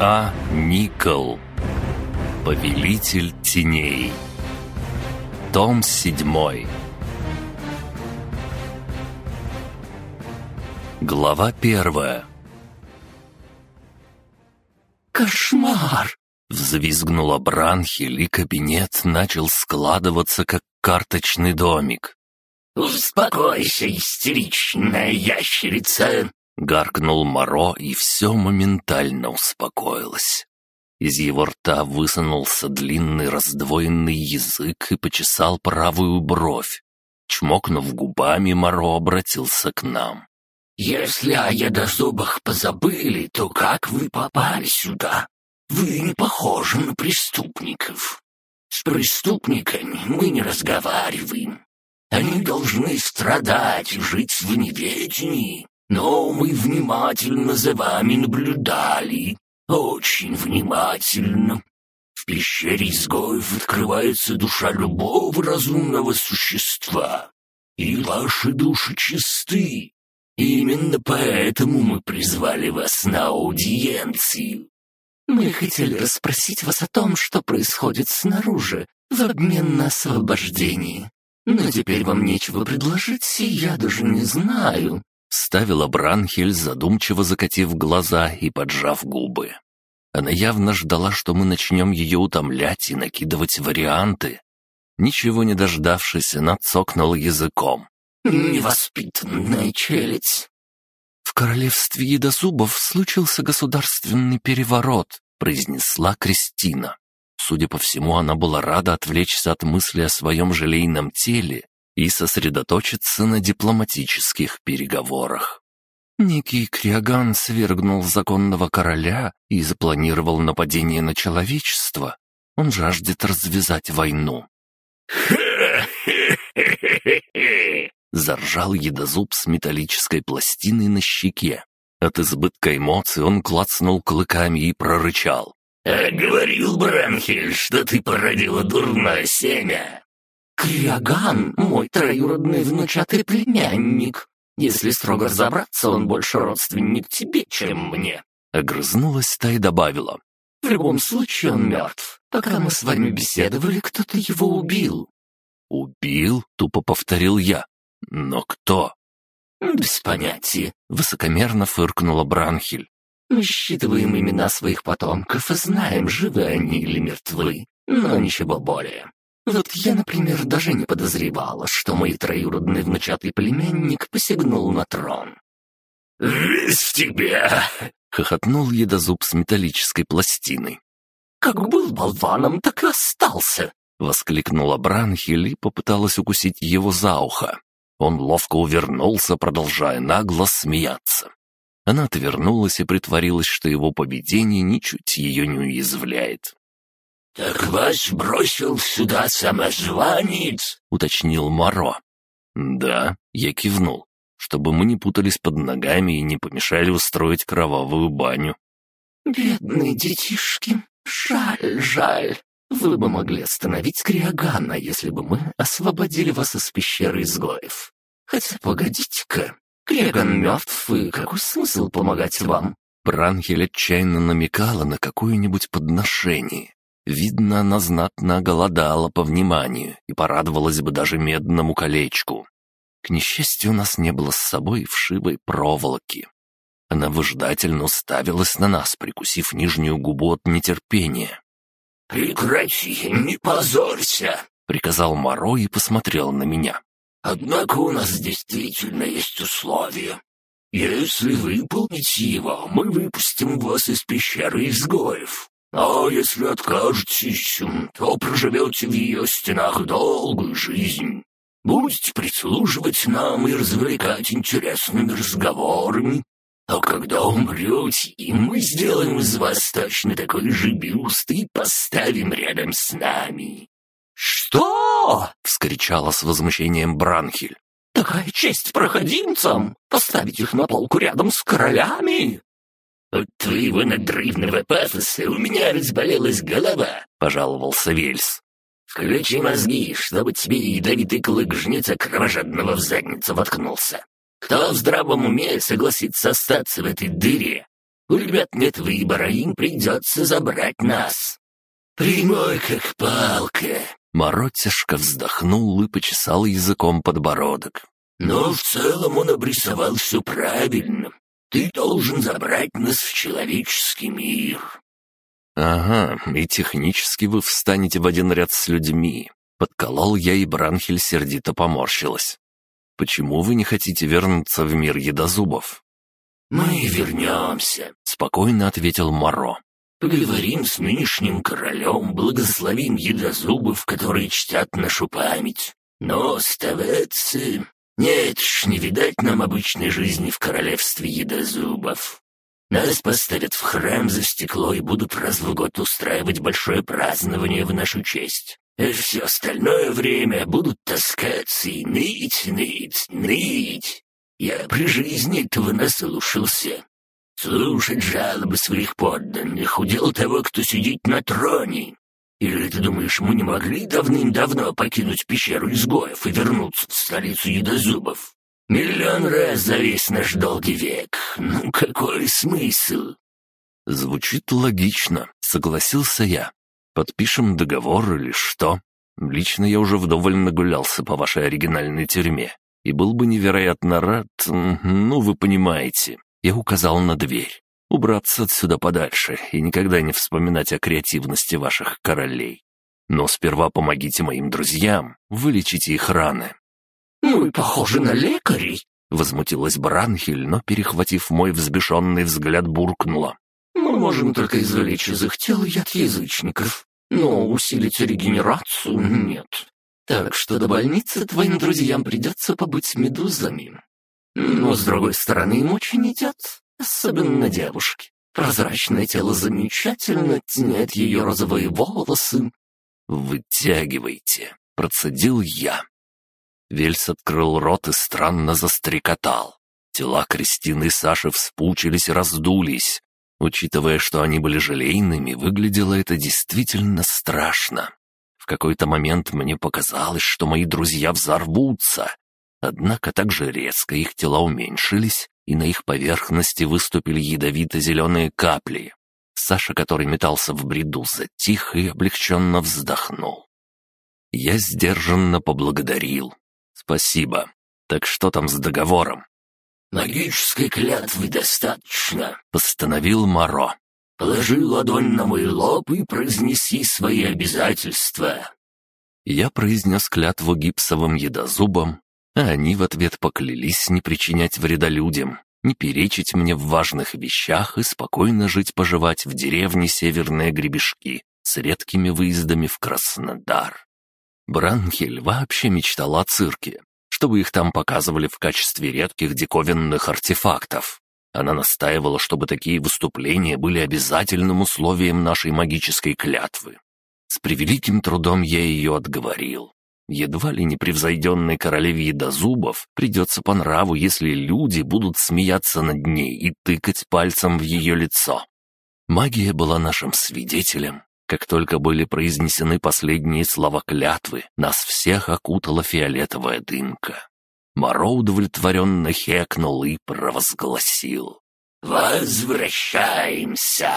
А. Никол. Повелитель теней. Том седьмой. Глава первая. «Кошмар!» — взвизгнула Бранхель, и кабинет начал складываться, как карточный домик. «Успокойся, истеричная ящерица!» — гаркнул Моро, и все моментально успокоилось. Из его рта высунулся длинный раздвоенный язык и почесал правую бровь. Чмокнув губами, Моро обратился к нам. «Если о ядозубах позабыли, то как вы попали сюда? Вы не похожи на преступников. С преступниками мы не разговариваем. Они должны страдать и жить в неведении. Но мы внимательно за вами наблюдали. Очень внимательно. В пещере изгоев открывается душа любого разумного существа. И ваши души чисты. Именно поэтому мы призвали вас на аудиенцию. Мы хотели расспросить вас о том, что происходит снаружи, в обмен на освобождение. Но теперь вам нечего предложить, и я даже не знаю». Ставила Бранхель, задумчиво закатив глаза и поджав губы. Она явно ждала, что мы начнем ее утомлять и накидывать варианты. Ничего не дождавшись, она цокнула языком. «Невоспитанная челядь!» «В королевстве едозубов случился государственный переворот», — произнесла Кристина. Судя по всему, она была рада отвлечься от мысли о своем желейном теле и сосредоточиться на дипломатических переговорах. Некий Криоган свергнул законного короля и запланировал нападение на человечество. Он жаждет развязать войну. Заржал едозуб с металлической пластиной на щеке. От избытка эмоций он клацнул клыками и прорычал. «А говорил Бранхель, что ты породила дурное семя!» «Криоган — мой троюродный внучатый племянник. Если строго разобраться, он больше родственник тебе, чем мне». Огрызнулась та и добавила. «В любом случае он мертв. Пока мы с вами беседовали, кто-то его убил». «Убил?» — тупо повторил я. «Но кто?» «Без понятия», — высокомерно фыркнула Бранхель. «Мы считываем имена своих потомков и знаем, живы они или мертвы, но ничего более. Вот я, например, даже не подозревала, что мой троюродный внучатый племянник посягнул на трон». «Весь в тебя!» — хохотнул едозуб с металлической пластиной. «Как был болваном, так и остался!» — воскликнула Бранхель и попыталась укусить его за ухо. Он ловко увернулся, продолжая нагло смеяться. Она отвернулась и притворилась, что его поведение ничуть ее не уязвляет. «Так вас бросил сюда самозванец?» — уточнил Моро. «Да», — я кивнул, чтобы мы не путались под ногами и не помешали устроить кровавую баню. «Бедные детишки, жаль, жаль. Вы бы могли остановить Криогана, если бы мы освободили вас из пещеры изгоев. Хотя, погодите-ка, Криоган мертв, и какой смысл помогать вам?» Бранхель отчаянно намекала на какое-нибудь подношение. Видно, она знатно голодала по вниманию и порадовалась бы даже медному колечку. К несчастью, у нас не было с собой вшивой проволоки. Она выжидательно уставилась на нас, прикусив нижнюю губу от нетерпения. «Прекрати, не позорься!» — приказал Моро и посмотрел на меня. «Однако у нас действительно есть условия. Если выполните его, мы выпустим вас из пещеры изгоев. А если откажетесь, то проживете в ее стенах долгую жизнь. Будете прислуживать нам и развлекать интересными разговорами, а когда умрете, мы сделаем из вас точно такой же бюст и поставим рядом с нами». «Что?» — вскричала с возмущением Бранхель. «Такая честь проходимцам! Поставить их на полку рядом с королями!» «От твоего надрывного пафоса у меня разболелась голова», — пожаловался Вельс. «Включи мозги, чтобы тебе ядовитый клык жнеца кровожадного в задницу воткнулся. Кто в здравом уме согласится остаться в этой дыре? У ребят нет выбора, им придется забрать нас». «Прямой как палка!» Моро тяжко вздохнул и почесал языком подбородок. «Но в целом он обрисовал все правильно. Ты должен забрать нас в человеческий мир». «Ага, и технически вы встанете в один ряд с людьми». Подколол я, и Бранхель сердито поморщилась. «Почему вы не хотите вернуться в мир едозубов?» «Мы вернемся», — спокойно ответил Моро. Поговорим с нынешним королем, благословим едозубов, которые чтят нашу память. Но оставаться... Нет ж, не видать нам обычной жизни в королевстве едозубов. Нас поставят в храм за стекло и будут раз в год устраивать большое празднование в нашу честь. А все остальное время будут таскаться и ныть, ныть, ныть. Я при жизни этого наслушался. Слушать жалобы своих подданных, удел того, кто сидит на троне. Или ты думаешь, мы не могли давным-давно покинуть пещеру изгоев и вернуться в столицу едозубов? Миллион раз за весь наш долгий век. Ну какой смысл? Звучит логично, согласился я. Подпишем договор или что? Лично я уже вдоволь нагулялся по вашей оригинальной тюрьме и был бы невероятно рад, ну, вы понимаете, я указал на дверь. Убраться отсюда подальше и никогда не вспоминать о креативности ваших королей. Но сперва помогите моим друзьям, вылечите их раны». «Мы похожи на лекарей», — возмутилась Бранхель, но, перехватив мой взбешенный взгляд, буркнула. «Мы можем только извлечь из их тел яд язычников, но усилить регенерацию нет. Так что до больницы твоим друзьям придется побыть медузами. Но, с другой стороны, им очень идет, особенно девушке. Прозрачное тело замечательно, тянет ее розовые волосы. «Вытягивайте», — процедил я. Вельс открыл рот и странно застрекотал. Тела Кристины и Саши вспучились и раздулись. Учитывая, что они были желейными, выглядело это действительно страшно. В какой-то момент мне показалось, что мои друзья взорвутся, Однако также резко их тела уменьшились, и на их поверхности выступили ядовито-зеленые капли. Саша, который метался в бреду, затих и облегченно вздохнул. Я сдержанно поблагодарил. «Спасибо. Так что там с договором?» «Магической клятвы достаточно», — постановил Моро. «Положи ладонь на мой лоб и произнеси свои обязательства». Я произнес клятву гипсовым едозубом а они в ответ поклялись не причинять вреда людям, не перечить мне в важных вещах и спокойно жить-поживать в деревне Северные Гребешки с редкими выездами в Краснодар. Бранхель вообще мечтал о цирке, чтобы их там показывали в качестве редких диковинных артефактов. Она настаивала, чтобы такие выступления были обязательным условием нашей магической клятвы. С превеликим трудом я ее отговорил. Едва ли непревзойденной королеве едозубов придется по нраву, если люди будут смеяться над ней и тыкать пальцем в ее лицо. Магия была нашим свидетелем. Как только были произнесены последние слова клятвы, нас всех окутала фиолетовая дымка. Моро удовлетворенно хекнул и провозгласил. «Возвращаемся!»